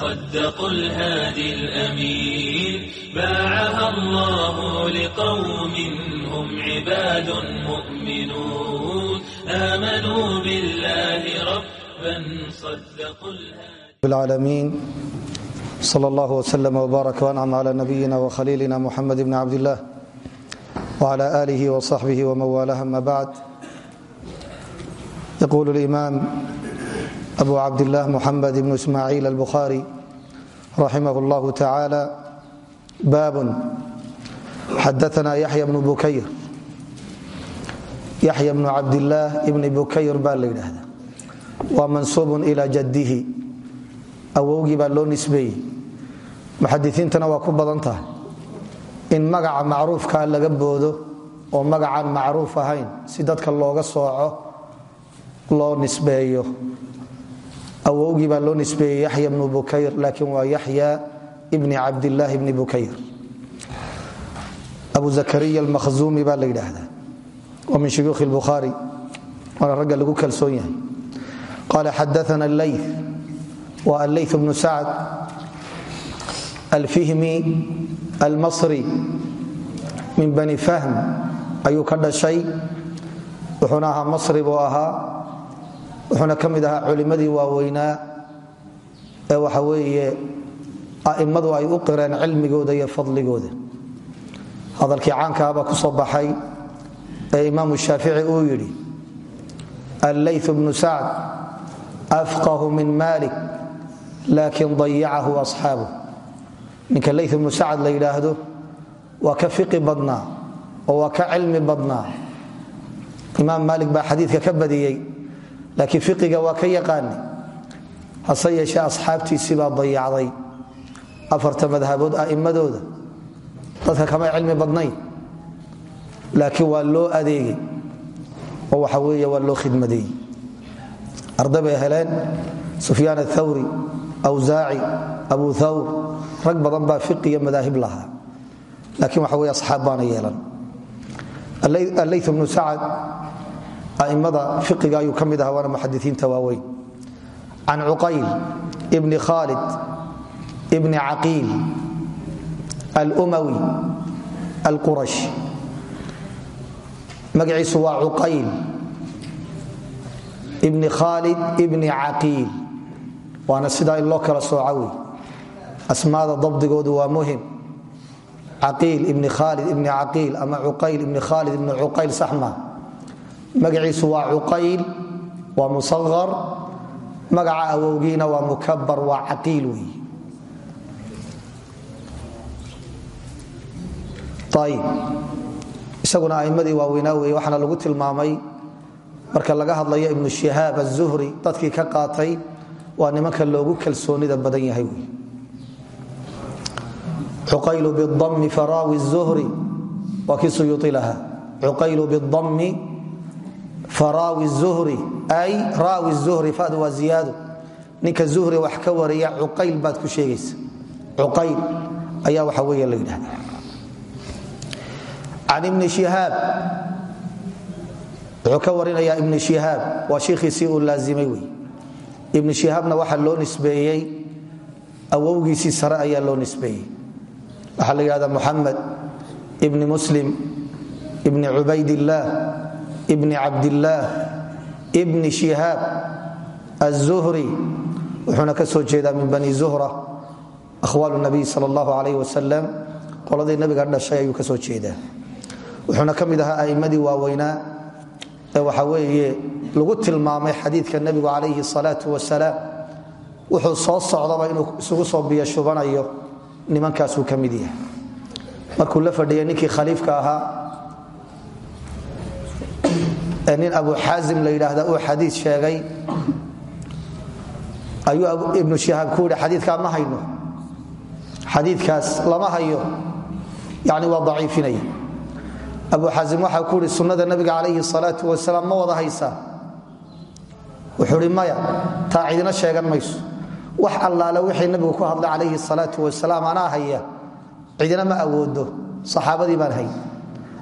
صدقوا الهادي الأمين باعها الله لقوم هم عباد مؤمنون آمنوا بالله ربا صدقوا الهادي العالمين صلى الله وسلم وبارك وأنعم على نبينا وخليلنا محمد بن عبد الله وعلى آله وصحبه ومن بعد يقول الإمام abu cabdilah muxamed ibnu ismaaciil albuhaari raximah llahu tacaala baabun xadaana yaxya bnu bukayr. Yaxya bnu cabdilaah ibni bukayr baa la yidhaahda waa mansuubun ilaa jaddihi. Awowgii baa loo nisbeeyey. Muxadisiintana waa ku badan tahay. In magaca macruufkaa laga boodo oo magacaan macruuf ahayn si dadka looga sooco loo nisbeeyo awowgii baa loo nisbeeyey yaxya bnu bukayr laakiin waa yaxya bni cabdilaahi bni bukayr. Abu zakariya almakhzuumi baa la yidhaahdaa wa min shuyuukhi lbukhaari waana ragga lagu kalsoon yahay. Qala xadaana ley wa alley bnu sacd alfihmi almasri min bani fahm ayuu ka dhashay. Wuxuuna masri buu ahaa wuxuuna ka mid ahaa culimmadii waaweynaa ee waxa weeye a'immadu ay u qireen cilmigooda iyo fadligooda. Hadalkii caankaabaa ku soo baxay ee imaamu shaafici uu yidhi alley bnu sacd afqahu min malik laakin dayacahu asxaabu ninka ley bnu sacd la yidhaahdo waa ka fiqi badnaa oo waa ka cilmi badnaa. Imaam maalik baa xadiidka ka badiyey laakiin fiqiga waa ka yaqaani hase yeeshee asxaabtiisii baa dayacday. Afarta madhabood a'immadooda dadka kamay cilmi badnayn laakiin waa loo adeegay. Oo waxa weeye waa loo khidmadeeyey arday bay sufyaan athawri awsaaci abu thawr rag badan baa fiqi iyo madaahib laakiin waxa weye asxaab yeelan. Alley bnu sacad a'immada fiqiga ayuu ka mid aha waana muxadisiinta waaweyn. Can cuqayl bni khaalid bni caqiil alumawi alqurash magaciisu waa cuqayl ibni khaalid ibni caqiil. Waana sidaa in loo kala sooca asmaada dabdigoodu waa muhiim. Caqiil ibni khaalid ibni caqiil ama cuqayl ibni khaalid ibni cuqayl saxma magaciisu waa cuqayl waa musaqar magaca awowgiina waa mukabar waa caqiil wey isaguna aimmadii waaweynaa weeye waxaana lagu tilmaamay marka laga hadlayo ibnu shihaab azuhri dadkii ka qaatay waa nimanka loogu kalsoonida badan yahay wey cuqaylu bidami faraawi zuhri waa kii suyuui lahaa. Bidami faraawi zuhri ay raawi zuhri fadu waa ziyaado ninka zuhri wax ka wariya cuqayl baad ku sheegaysa. Cuqayl ayaa waxa weeye la yidhahda can ibni shihaab wuxuu ka warinayaa ibni shihaab waa shiikhiisii uu laazimay wey ibni shihaabna waxaa loo nisbeeyey awowgiisii sare ayaa loo nisbeeyey ibni cabdillaah ibni shihaab aلzuhri wuxuuna ka soo jeedaa min bani zuhra ahwaalu nabiy sal اllahu alayh wasalam qoladii nabiga dhashay ayuu ka soo jeedaa. Wuxuuna ka mid ahaa a'immadii waaweynaa ee waxa weeye lagu tilmaamay xadiidka nebigu calayhi salaatu wasalaam wuxuu soo socdaba inuu isugu soo biyashubanayo nimankaasuu ka mid yahay. Markuu la nin abu xaazim la yidhaahda uu xadiid sheegay ayuu ibnu shihaab ku yidhi xadiidkaa ma hayno. Xadiidkaas lama hayo. Yani waa daciifinaya. Abu xaasim waxaa ku sunnada nabiga calayhi salaau wasalaam ma wada haysaa. Wuxuu hi maya sheegan mayso. Wax allaale wixii nabigu ku hadlay calayhi salaau wasalaam anaa haya cidina ma awoodo. Saxaabadii baan hay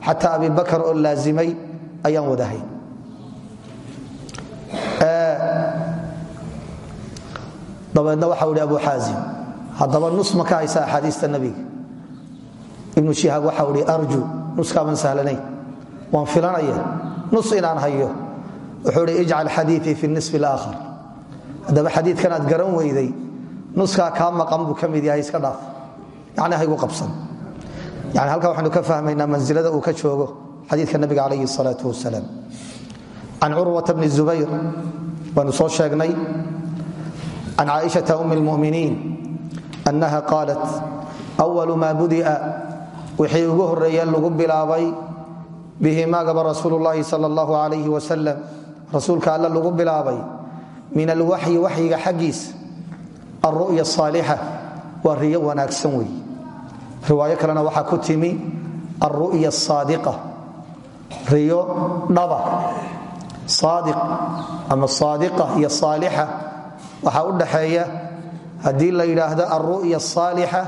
xataa abi bakar oo laazimay ayaan wadahay dabeedna waxau hi abu xaasim haddaba nus ma ka haysa axaadiista nabiga ibnu shihaab waxau hi arju nuskaaban sahlanayn waan filanaya nus inaan hayo. Wuxuu hi ijcal xadiiii fi nisfi alaakhar. Haddaba xadiidkan aad garan weyday nuskaa kaa maqan buu ka mid yahay iska dhaaf. Yacni haygu qabsan. Yani halkaa waxaynu ka fahmaynaa mansilada uu ka joogo xadiidka nabiga calayhi salaau wasalaam can curwata bni zubayr waanu soo sheegnay can caaishata um lmuminiin annaha qaalat awalu maa budia wixii ugu horeeye lagu bilaabay bihi maagaba rasuulu llaahi sal allahu alayh wasalam rasuulka alle lagu bilaabay min alwaxyi waxyiga xaggiisa alru'ya asaalixa waa riyo wanaagsan wey riwaayo kalena waxaa ku timi alru'ya asaadiqa riyo dhaba saadiq ama saadiqa iyo saalixa waxaa u dhaxeeya haddii la yidhaahdo alru'ya asaalixa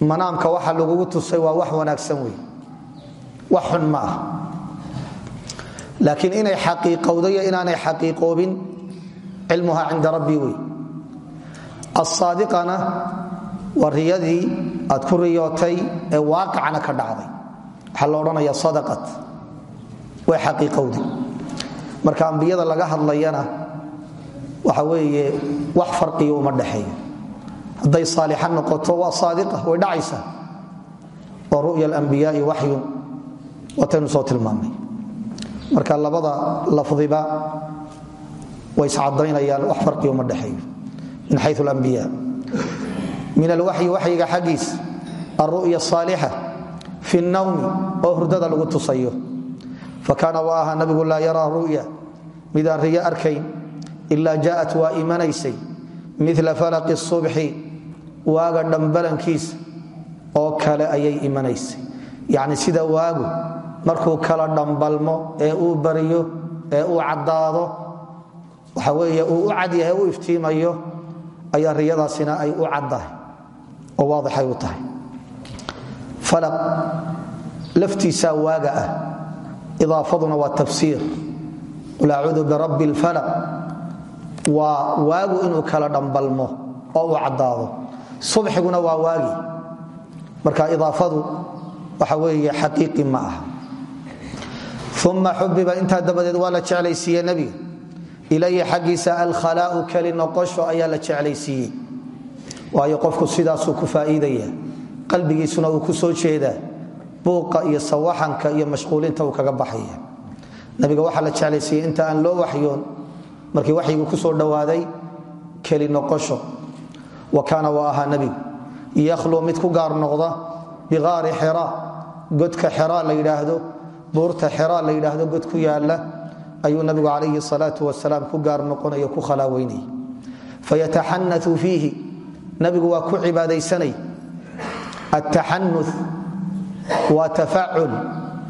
manaamka waxa lagugu tusay waa wax wanaagsan wey wax ma ah. Inay xaqiiqowdo iyo inaanay xaqiiqoobin cilmuha cinda rabbi wey asaadiqana waa riyadii aad ku riyootay ee waaqicana ka dhacday. Waxaa la odhanaya sadaqat. Way xaqiiqowday. Marka ambiyada laga hadlayana waxa weeye wax farqiyo uma dhexeeyo hadday saalixa noqoto waa saadiqa way dhacaysaa oo ru'ya alambiyaai waxyun waataynu soo tilmaamay. Marka labada lafdiba way iscadaynayaan wax farqiyo uma dhexeeyo min xayu alambiya min alwaxyi waxyiga xaggiis. Alru'ya asaalixa fi nnawmi oo hurdada lagu tusayo. Fakaana wa aha nabigu laa yaraa ru'ya. Midaan riyo arkayn ilaa jaءat waa imanaysay mila falaqi subxi waaga dhambalankiisa oo kale ayay imanaysay. Yacni sida waagu markuu kala dhambalmo ee uu bariyo ee uu caddaado waxa weeye uu u cad yahay u iftiimayo ayaa riyadaasina ay u caddahay oo waadixay u tahay. Falaq laftiisaa waaga ah idaafaduna waa tafsiir. Qul acuudu birabbi اlfalaq waa waagu inuu kala dhambalmo oo uu caddaado. Subxiguna waa waagi. Marka idaafadu waxa weeye xaqiiqi ma aha. Uma xubiba intaa dabadeed waa la jeclaysiiye nebiga ilayhi xaggiisa alkhalaau keli noqosho ayaa la jeclaysiiyey. Waayo qofku sidaasuu ku faa'iidaya. Qalbigiisuna uu ku soo jeedaa buuqa iyo sawaxanka iyo mashquulinta uu kaga baxaya. Nabiga waxaa la jeclaysiiyey inta aan loo waxyoon markii waxyigu ku soo dhowaaday keli noqosho. Wa kaana wa ahaa nebigu yakhluu mid ku gaar noqda biqaari xira godka xera la yidhaahdo buurta xera la yidhaahdo god ku yaalla ayuu nabigu calayhi salaau wasalaam ku gaar noqonayo ku khalaaweynay fayataxanau fiihi. Nabigu waa ku cibaadaysanay. Attaxanu waa tafacul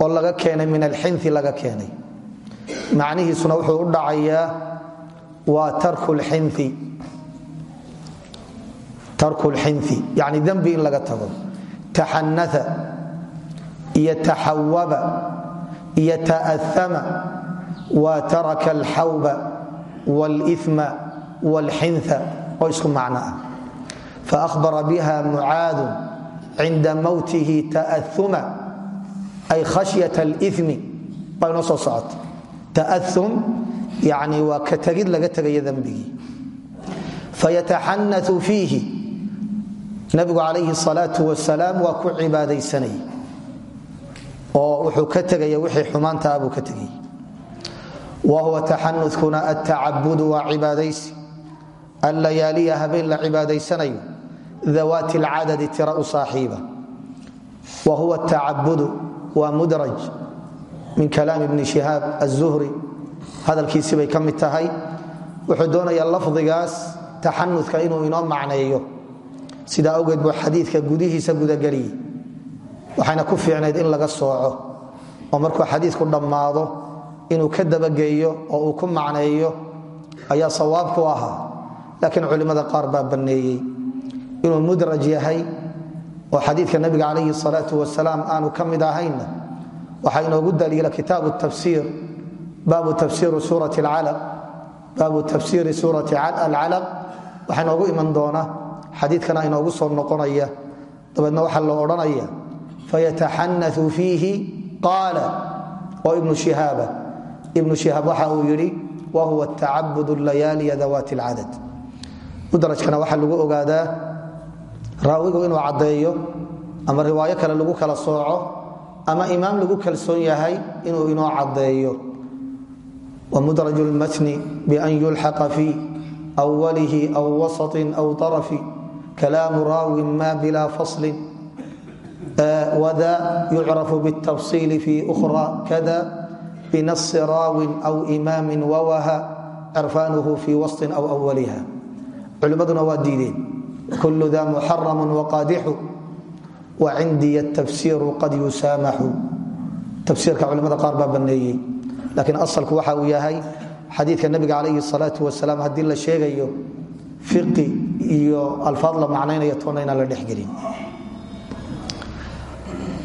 oo laga keenay min alxinfi laga keenay. Macnihiisuna wuxuu u dhacayaa waa tarku lxinfi yani dembi in laga tago taxanaa iyo taxawaba iyo ta'ama waa taraka alxawba wاlإثma wاlxinha oo isku macno ah faأhbara biha mucaadu cinda mowtihi ta'auma ay khashyaة اlإثmi baa inoo soo socota ta'um yani waa ka tegid laga tegaya dembigii fayataxanau fiihi. Nabigu calayhi salaau wasalaam waa ku cibaadaysanay. Oo wuxuu ka tegaya wixii xumaanta buu ka tegay. Wa huwa taxanukuna atacabudu waa cibaadaysi. Allayaaliya habeen la cibaadaysanayo. Dawaati alcadadi tira u saaxiiba. Wa huwa atacabudu waa mudraj min kalaam ibni shihaab azuhri hadalkiisi bay ka mid tahay. Wuxuu doonayaa lafdigaas taxanuka inuu inoo macneeyo. Sidaa awgeed buu xadiidka gudihiisa gudageliyey. Waxayna ku fiicnayd in laga sooco. Oo markuu xadiidku dhammaado inuu ka dabageeyo oo uu ku macneeyo ayaa sawaabku ahaa. Laakiin culimmada qaar baa banneeyey. Inuu mudraj yahay oo xadiidka nabiga calayhi salaatu wasalaam aanu ka mid ahaynna waxaa inoogu daliila kitaabu tafsiir baabu tafsiiri suurati alcalaq waxaa inoogu iman doona xadiidkana inoogu soo noqonaya. Dabeedna waxaa loo odhanaya fayataxanau fiihi? Qaala oo ibnu shihaaba ibnu shihaab waxa uu yidhi wa huwa tacabud layaaliya dawaati alcadad mudrajkana waxaa lagu ogaadaa raawigu inuu caddeeyo ama riwaayo kale lagu kala sooco ama imaam lagu kalsoon yahay inuu inoo caddeeyo wamudraj lmatni bian yulxaqa fii walihi aw wasaطin aw طarafi kalaamu raawin ma bila faslin wda yucrafu bالtafصiil fi أkhra kada binasi raawin aw imaami wawaha cirfaanuhu fi wasطin aw awaliha culimmaduna waa diideen kul da muxaram waqaadixu wacindiya tafsiiru qad yusaamaxu tafsiirka culimada qaar baa baneeyey laakiin asalku waxa uu yahay xadiidka nabiga calayhi salaau wasalaam haddii la sheegayo fiqi iyo alfaad la macnaynaya toona inaan la dhexgelin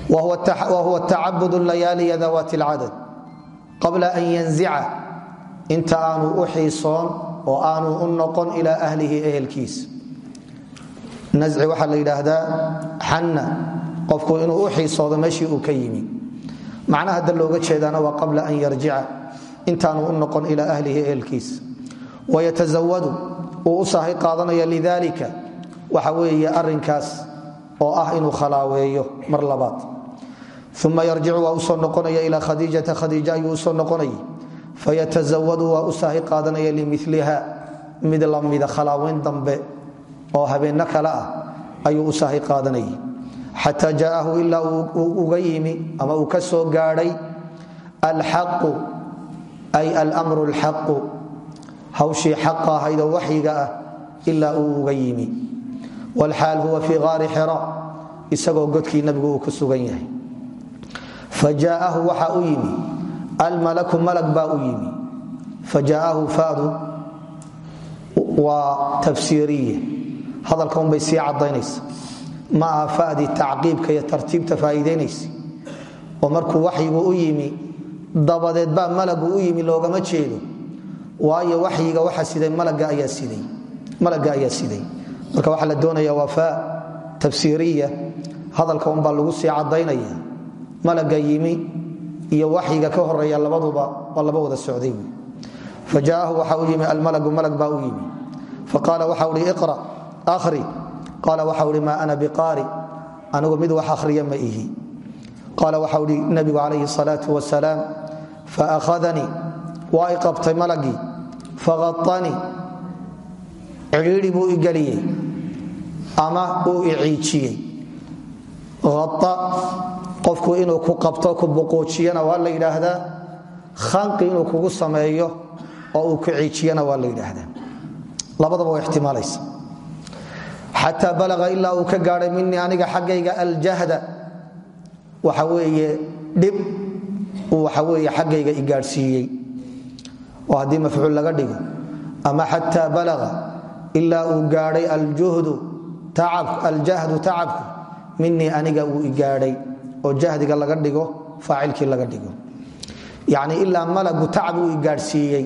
wahuwa tacabud layaaliya dawaati alcadad qabla an yanzica inta aanu u xiisoon oo aanu u ahlihi ehelkiis. Naci waxaa la yidhaahdaa xanna qofku inuu u xiisoodo uu ka yimi macnaha hadda looga jeedaana waa qabla an yarjica intaanu u noqon ilaa ahlihi ehelkiis. Wayatazawadu uu u saahay qaadanaya lidalika waxa weeye arinkaas oo ah inuu khalaaweeyo mar labaad. Uma yarjicu waa u soo noqonaya ilaa khadiijata khadiija ayuu u soo noqonaya fayatazawadu waa u saahay qaadanaya limiliha mid lamida khalaaweyn dambe oo habeenno kale ah ayuu u saahay qaadanayay xataa jaa'ahu ilaa uga yimi ama uu soo gaadhay alxaqu ay almru alxaqu hawshii xaqa ahaydoo waxyiga ah ilaa uu uga yimi. Wlxaal huwa fii qaari xira isagoo godkii nabigu uu ku sugan yahay. Fajaa'ahu waxa u yimi almalaku malag baa u yimi. Fajaa'ahu fadu waa tafsiiriye. Hadalka unbay sii cadaynaysa ma aha fadii iyo tartiibta faa'iidaynaysa. Oo markuu waxyigu u yimi dabadeed baa malagu u yimi loogama jeedo. Waayo waxyiga waxa siday malagga ayaa siday marka waxaa la doonaya waa faa tafsiiriya hadalka unbaa lagu sii cadaynaya malaga yimi iyo waxyiga ka horreeya labaduba waa laba wada socday. Fajaahu waxa u yimi almalagu malag baa u yimi. Faqaala waxa uhi iqra ahri qaala waxa uhi maa ana biqaari anigu mid wax akhriya ma ihi. Qaala waxa uhi nabigu calayhi salaau wasalaam faakhadanii waa i qabtay malagii faaanii cidhiidhi buu i geliyey ama uu i ciijiyey. Aa qofku inuu ku qabto ku buquujiyana waa la yidhaahdaa. Khanqi inuu kugu sameeyo oo uu ku ciijiyana waa la yidhaahdaa. Labadaba waa ixtimaalaysa xataa balaga ilaa uu ka gaadhay minii aniga xaggayga aljahda. Waxa weeye dhib uu waxa weeye xaggayga i gaadhsiiyey. Oo haddii mafcuul laga dhigo ama xataa balaga ilaa uu gaadhay aljahdu tacabku minii aniga uu igaadhay oo jahdiga laga dhigo faacilkii laga dhigo. Yacni ilaa malagu tacab uu igaadhsiiyey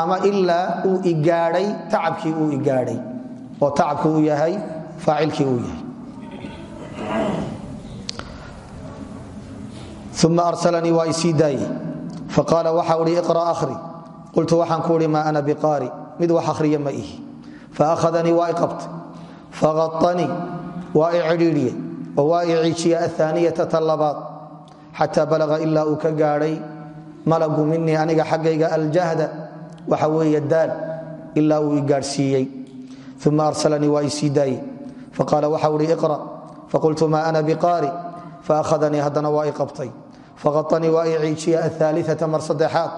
ama ilaa uu igaadhay tacabkii uu igaadhay oo tacabku uu yahay faacilkii uu yahay. Uma arsalanii waa isii daayey. Faqaala waxa uhi iqra ahri qultu waxaan ku uhi maa ana biqaari. Mid wax akhriya ma ihi. Faahadanii waa i qabtay. Faaanii waa i cidhiidhiye. Oo waa i ciijiye aaniyata ta ka gaadhay malagu minii aniga xaggayga aljahda. Waxa weeye uma arsalanii waa isii daaye faqaala waxa uhi iqra faqultu maa ana biqaari faahadanii haddana waa i qabtay faaanii waa i ciijiye aaliaa mar saddexaad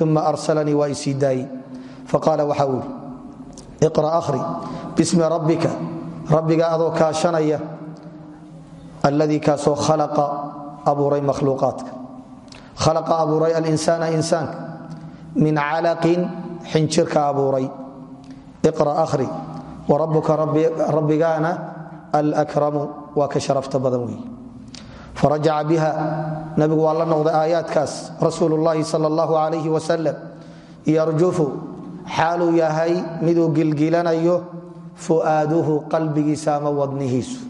uma arsalanii waa isii daaye faqaala waxa uu ihi iqra ahri bismi rabbika rabbiga adoo kaashanaya alladii kaasoo khalaqa abuuray makhluuqaadka khalaqa abuuray alinsaana insaanka min calaqin xinjirka abuuray iqra ahri warabuka rabbigaana alkramu waa ka sharafta badan wey biha nabigu waa la noqday aayaadkaas rasuul llahi sal allahu alayh wasalam yarjufu xaaluu yahay miduu gilgilanayo fu'aaduhu qalbigiisa ama wadnihiisu.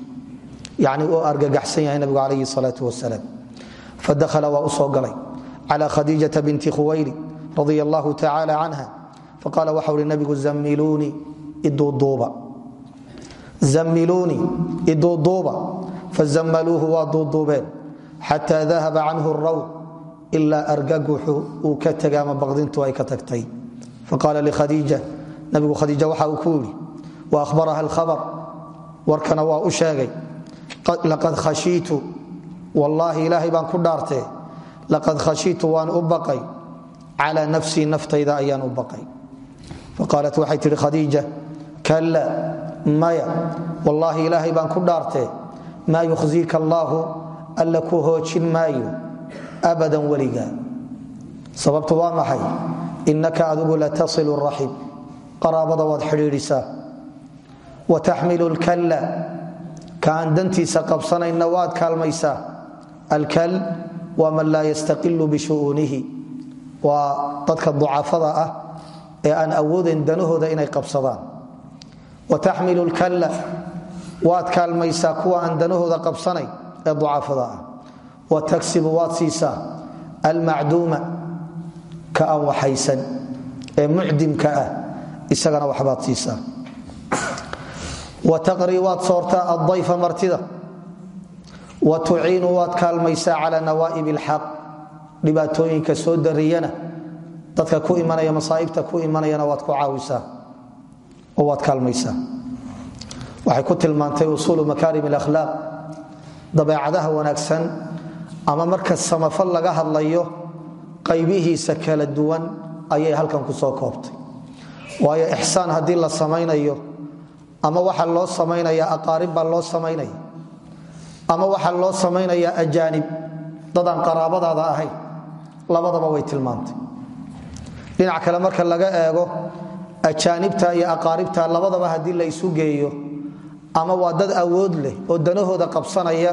Yani uu argagaxsan yahay nabigu calayhi salaau wasalaam fadakhala waa u soo galay. Cala khadiijata binti khuwayli radia allahu tacala canha faqaala waxau hi iduuduuba zamiluunii iduuduuba fazammaluuhu waa duuduubeen xataa dahaba canhu raw ilaa argaguxu uu ka tegay baqdintu ay ka tagtay. Faqaala likhadiija nabigu khadiija waxa uu ku yidhi wa ahbaraha alkhabar. Warkana waa u sheegay laqad khashiitu. Wallaahi ilaahay baan ku dhaartee laqad khashiitu waan u baqay. Cala nafsii naftayda ayaan u baqay. Faqaalat waxay tihi khadiija kalla maya wallaahi ilaahay baan ku dhaartee maa yukhziika allaahu alla ku hoojin maayo abadan weliga. Sababtu waa maxay? Innaka adigu latasilu raxim qaraabada waad xidhiidhisaa. Wa taxmilu lkalla ka aan dantiisa qabsanayna waad kaalmaysaa. Alkal waa man laa yastaqilu bishu'uunihi waa dadka ducafada ah ee aan awoodayn danahooda inay qabsadaan wa taxmilu lkalla waad kaalmaysaa kuwa aan danahooda qabsanayn ee ducafada ah wa tagsibu waad siisaa almacduuma ka aan waxaysan ee mucdimka ah isagana waxbaad siisaa wa taqrii waad soortaa addayfa martida wa tuciinu waad kaalmaysaa cala nawaa'ib alxaq dhibaatooyinka soo dariyana dadka ku imanaya oo waad kaalmaysaa. Waxay ku tilmaantay usuulu makaarim alakhlaaq dabeecadaha wanaagsan ama marka samafal laga hadlayo qaybihiisa kala duwan ayay halkan ku soo koobtay. Waayo ixsaan haddii la samaynayo ama waxa loo samaynaya aqaarib baa loo samaynaya ama waxa loo samaynayaa ajaanib dadaan qaraabadaada ahayn labadaba way tilmaantay. Dhinac kale marka laga eego ajaanibta iyo aqaaribta labadaba haddii la isu geeyo ama waa dad awood leh oo danahooda qabsanaya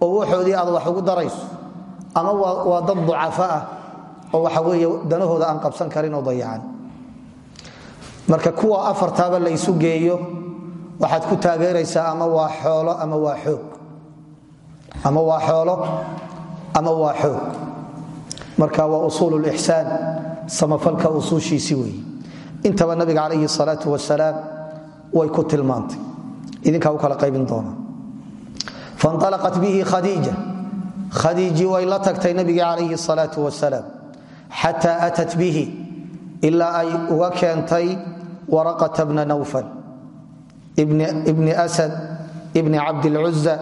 oo waxoodii aad wax ugu darayso ama waa dad ducafa ah oo waxa weeye danahooda aan qabsan karin oo dayacan marka kuwa afartaaba la isu geeyo waxaad ku taageeraysaa ama waa xoolo ama waa xoog. Ama waa xoolo ama waa xoog. Marka waa usuul lixsaan samafalka usuushiisi weeye intaba nabiga calayhi salaau wasalaam way ku tilmaantay. Idinkaa u kala qaybin doona fanalaqat bihi khadiija. Khadiiji way la tagtay nabiga calayhi salaau wasalaam. Xataa atat bihi ilaa ay uga keentay waraqata bna nawfal. Ibni asad ibni cabdilcuza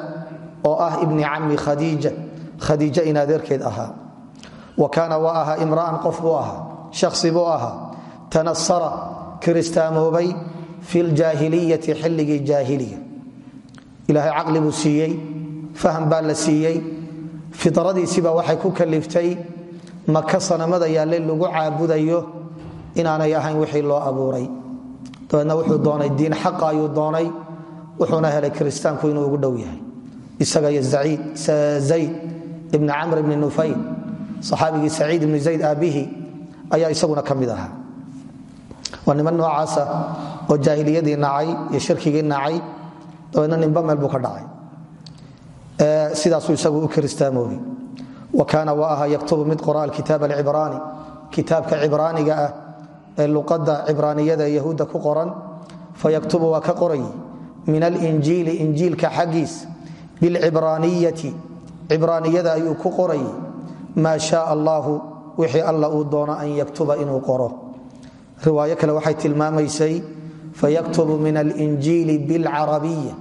oo ah ibni cami khadiija. Khadiija in adeerkeed ahaa. Wa kaana waa ahaa imra'an qof buu ahaa shaksi ahaa tanasara kiristaamoobay fi ljaahiliyati xilligii jaahiliga ilaahay caqli buu siiyey faham baa la siiyey fidradiisiibaa waxay ku kaliftay maka sanamada yaalle lagu caabudayo inaanay ahayn wixii loo abuuray. Dabeedna wuxuu doonay diin xaqa ayuu doonay wuxuuna helay kiristaanku inuu ugu dhow yahay. Isaga iyo zayd ibni camr ibni nufayl saxaabigii saciid ibni zayd aabihi ayaa isaguna waa niman noocaasa oo jaahiliyadii nacay iyo shirkigii nacay dabeedna nimba meel buu ka dhacay. Sidaasuu isagu u kiristaamoobay wa kaana wa aha yaktubu mid qora alkitaab alcibraani kitaabka cibraaniga ah ee luqadda cibraaniyada yahuudda ku qoran fayaktubu waa ka qoray min alinjiili injiilka xaggiis bilcibraaniyati cibraaniyada ayuu ku qoray maa shaa allahu wixii alla uu doono an yaktuba inuu qoro riwaayo kale waxay tilmaamaysay fayaktubu min alinjiili bilcarabiya.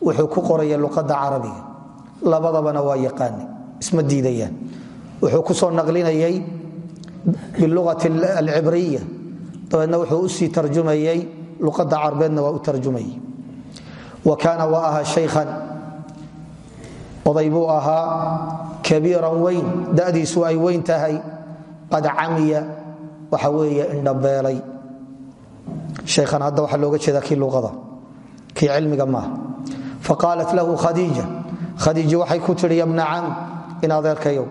Wuxuu ku qoraya luqadda carabiga. Labadabana waa yaqaani isma diidayaan. Wuxuu ku soo naqlinayay biluati alcibriya. Dabeedna wuxuu u sii tarjumayey luqadda carbeedna waa u tarjumayay wa kaana wa aha shaykhan. Oday buu ahaa kabiiran weyn. Da'diisu ay weyn tahay. Qad camiya waxa weeye indhabeelay sheekhan hadda waxaa looga jeedaa kii luqada kii cilmiga maaha faqaalat lahu khadiija khadiija waxay ku tidhi yabna cam in adeerkayow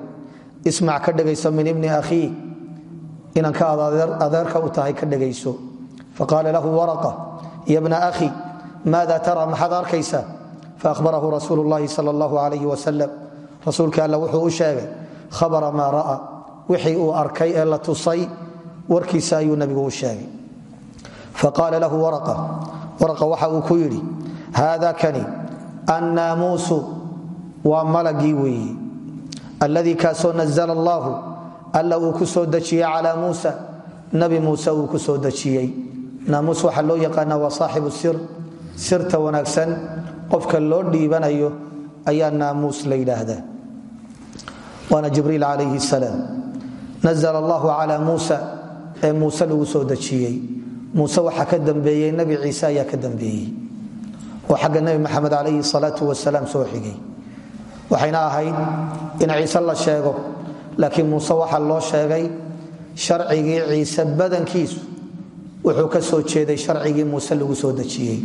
ismac ka dhegayso min ibni akhiik inanka adeerka u tahay ka dhegayso faqaala lahu waraqa yabna akhi maada tara maxaad arkaysaa? Faahbarahu rasuulu llahi sal allahu alayh wasalam rasuulka alla wuxuu u sheegay khabara maa ra'a wixii uu arkay ee la tusay warkiisa ayuu nabigu u sheegay. Faqaala lahu waraqa. Waraqa waxa uu ku yidhi haada kani annaamuusu waa malagii weeyi. Alladii kaasoo nazla allahu alla uu ku soo dejiyey calaa muusa nabi muuse uu ku soo dejiyey. Naamuus waxaa loo yaqaana waa saaxibu sir sirta wanaagsan. Qofka loo dhiibanayo ayaa naamuus la yidhaahdaa. Waana jibriil calayhi salaam. Nazla allahu calaa muusa ee muuse lagu soo dejiyey. Muuse waxaa ka dambeeyey nabi ciise ayaa ka dambeeyey. Oo xagga nebi maxamed calayhi salaatu wasalaam soo xigay. Waxayna ahayd in ciise la sheego laakiin muuse waxaa loo sheegay sharcigii ciise badankiisu wuxuu ka soo jeeday sharcigii muuse lagu soo dejiyey.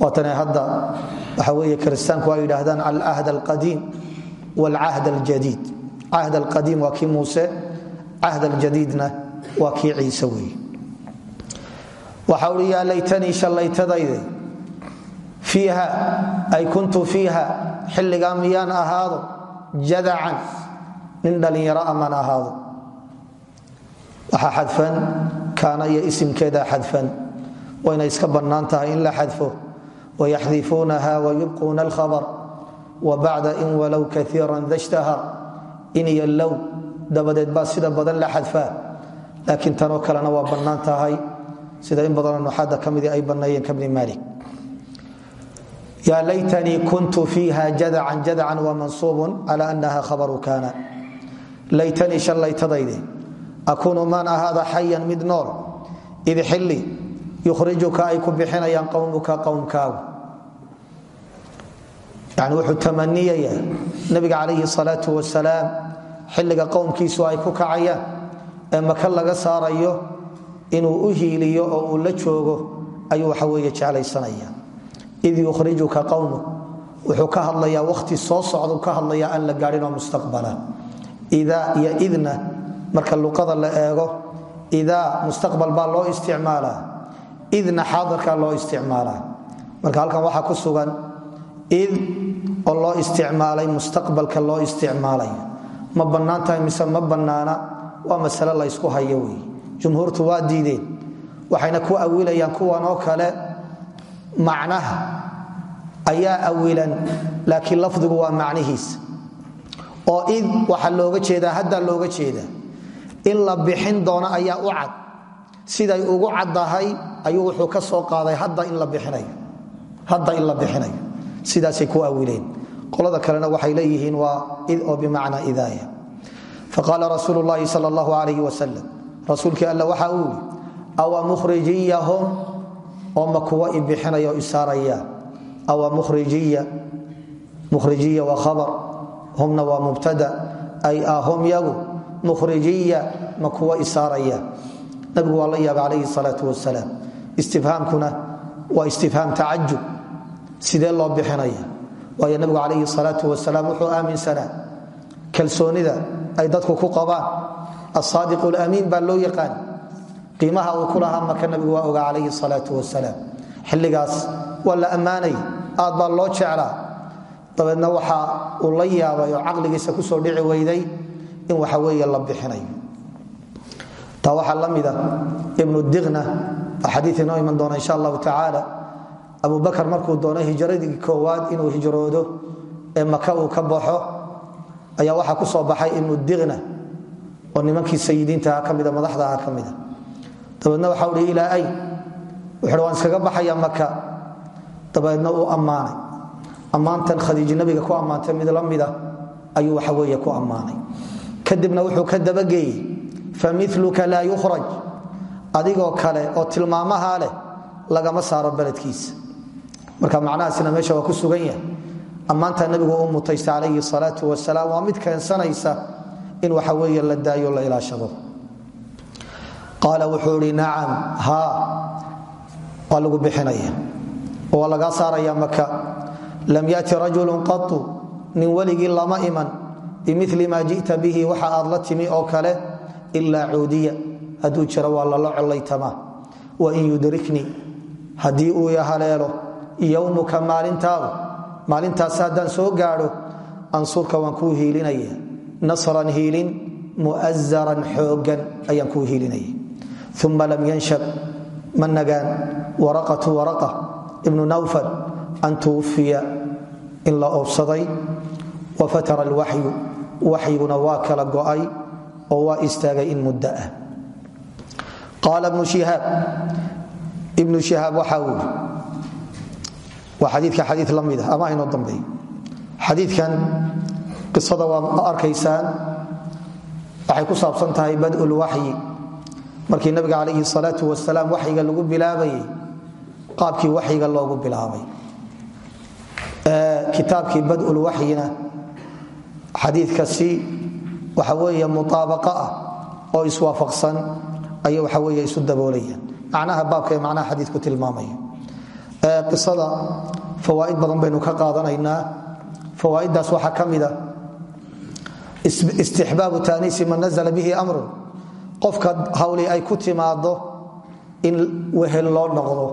Waatana hadda waxa weeye kiristaanku ay yidhaahdaan alcahd alqadiim waalcahd aljadiid. Cahd alqadiim waa kii muuse cahd aljadiidna waa kii ciise waxa uhi yaa laytanii shallaytadayde fiiha ay kuntu fiiha xilligaa miyaan ahaado jadacan nin dhallinyaro amaan ahaado. Waxaa xadfan kaana iyo isimkeedaa xadfan. Wayna iska bannaan tahay in la xadfo wayaxdifuunaha wayubquuna alkhabar wa bacda in walow kaiiran dashtahar in iyo low dabadeed baa sida badan la xadfaa laakiin tanoo kalena waa bannaan tahay. Sida in badanoo nuxaada ka midii ay banneeyeen kabni maalik. Yaa laytanii kuntu fiiha jadacan jadacan waa mansuubun cala anaha khabaru kaana. Laytanii shallaytadayde akuunu maan ahaada xayan mid nool? Id xilli yukhrijuka ay ku bixinayaan qowmuka yani wuxuu tamaniyayaa nabiga calayhi salaatu wasalaam xilliga qowmkiisu ay ku kacayaan ee maka laga saarayo inuu u hiiliyo oo uu la joogo ayuu waxa weeye jeclaysanaya id yukhrijuka qowmu wuxuu ka hadlayaa wakhti soo socdu ka hadlayaa aan la gaadhin oo mustaqbala. Idaa iyo idna marka luqada la eego idaa mustaqbal baa loo isticmaalaa idna xaadirkaa loo isticmaalaa. Marka halkan waxaa ku sugan id oo loo isticmaalay mustaqbalka loo isticmaalay. Ma bannaan mise ma bannaana waa masale la ysku hayo wey jumhuurtu waa diideen. Waxayna ku awilayaan kuwan oo kale. Macnaha ayaa awilan laakiin lafdigu waa macnihiisa oo id waxaa looga jeedaa haddaa looga jeedaa. In la bixin doono ayaa u cad. Siday ugu caddahay ayuu wuxuu ka soo qaaday hadda in la bixinayo. Sidaasay ku awileen. Qolada kalena waxay leeyihiin waa id oo bimacnaa idaaya faqaala rasuulu llaahi sal allahu calayh wasalam rasuulkii alla waxa uu yidhi awa mukhrijiyahum oo ma kuwa i bixinaya o isaaraya awa mukhrijiya mukhrijiya waa khabar humna waa mubtada ay ahum yagu mukhrijiya ma kuwa isaaraya nabigu waa la yaaba calayhi salaatu wasalaam istifhaamkuna waa istifhaam tacajub sidee loo bixinaya waayo nabigu calayhi salaatu wasalaam wuxuu aaminsanaa kalsoonida ay dadku ku qabaan. Asaadiq lamiin baa loo yaqaan. Qiimaha uu ku lahaa maka nabigu waa ogaa calayhi salaatu wasalaam xilligaas waa la aad baa loo jeclaa. Dabeedna waxa uu la yaabay oo caqligiisa ku soo dhici weyday in waxa weeye la bixinayo. Taa waxaa la mida ibnu diqna waa xadiid inoo iman doona insha allahu tacaala. Abu bakar markuu doonay hijradii koowaad inuu hijroodo ee maka uu ka baxo ayaa waxaa ku soo baxay ibnu diqna oo nimankii sayidiintaha ka mida madaxdaha ka mida. Waxa uhi ilaa ay wuxuuhi waan iskaga baxaya maka dabeedna uu ammaanay. Ammaantan khadiiji nabiga ku ammaantay mid la mida ayuu waxa weeye ku ammaanay. Kadibna wuxuu ka dabageeyey familuka laa yukhraj. Adigoo kale oo tilmaamahaa leh lagama saaro beledkiisa marka macnahaasina meesha waa ku sugan yahay ammaantaa nabigu u mutaysta calayhi salaau wasalaam waa mid in waxa weeye la daayo la ilaashado. Qaala wuxuu ihi nacam haa waa bixinaya. Waa lagaa saaraya maka lam yati rajulu qatu nin weligii lama iman. Bimili maa jita bihi waxa aad la timi oo kale ilaa cuudiya. Hadduu jiro waa lala collaytamaa wain yudriknii haddii uu haleelo yowmuka maalintaadu maalintaas haddaan soo gaadho ansurka waan kuu hiilinaya. Nasran hiilin mu'azaran xoogan ayaan kuu hiilinaya. Uma lam yanshab ma nagaan. Waraqatu waraqa. Ibnu nawfal an tuwufiya in la oobsaday. Wa fatara alwaxyu waxyiguna waa kala go'ay oo waa istaagay in muddo ah. Qaala ibnu shihaab. Ibnu shihaab waxa uu yii waa xadiika xadii la mid ah ama aynoo dambeey xadiikan qisada waa arkaysaan. Waxay ku saabsan tahay badu lwaxyi markii nabiga calayhi salaau wasalaam waxyiga lagu bilaabayay qaabkii waxyiga loogu bilaabay. Kitaabkii badulwaxyina xadiikasi waxa weeye muaabaqa ah oo iswaafaqsan ayay waxa weye isu daboolayaan macnaha baabka macnaha xadiiku tilmaamaya qisada fawaaid badan baynu ka qaadanaynaa. Fawaaiddaas waxaa ka mida istixbaabu taaniisi man nazla bihi amrun. Qofka hawli ay ku timaado in wehel loo noqdo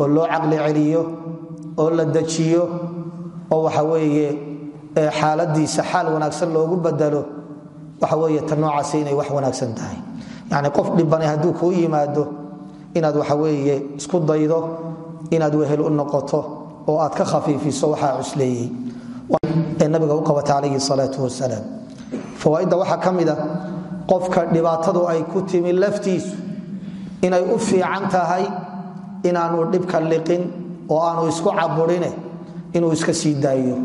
oo loo caqli celiyo oo la dejiyo oo waxa weeye xaaladiisa xaal wanaagsan loogu badalo waxa weeye ta noocaasi inay wax wanaagsan tahay. Yacni qof dhibane hadduu kuu yimaado inaad waxa weeye isku daydo inaad wehel u noqoto oo aad ka khafiifiso waxaa cusleeyey. Ee nabiga u qabata calayhi salaatu wasalaam. Fawaaidda waxaa ka mida qofka dhibaatadu ay ku timi laftiisu inay u fiican tahay inaanu dhibka liqin oo aanu isku caburine inuu iska sii daayo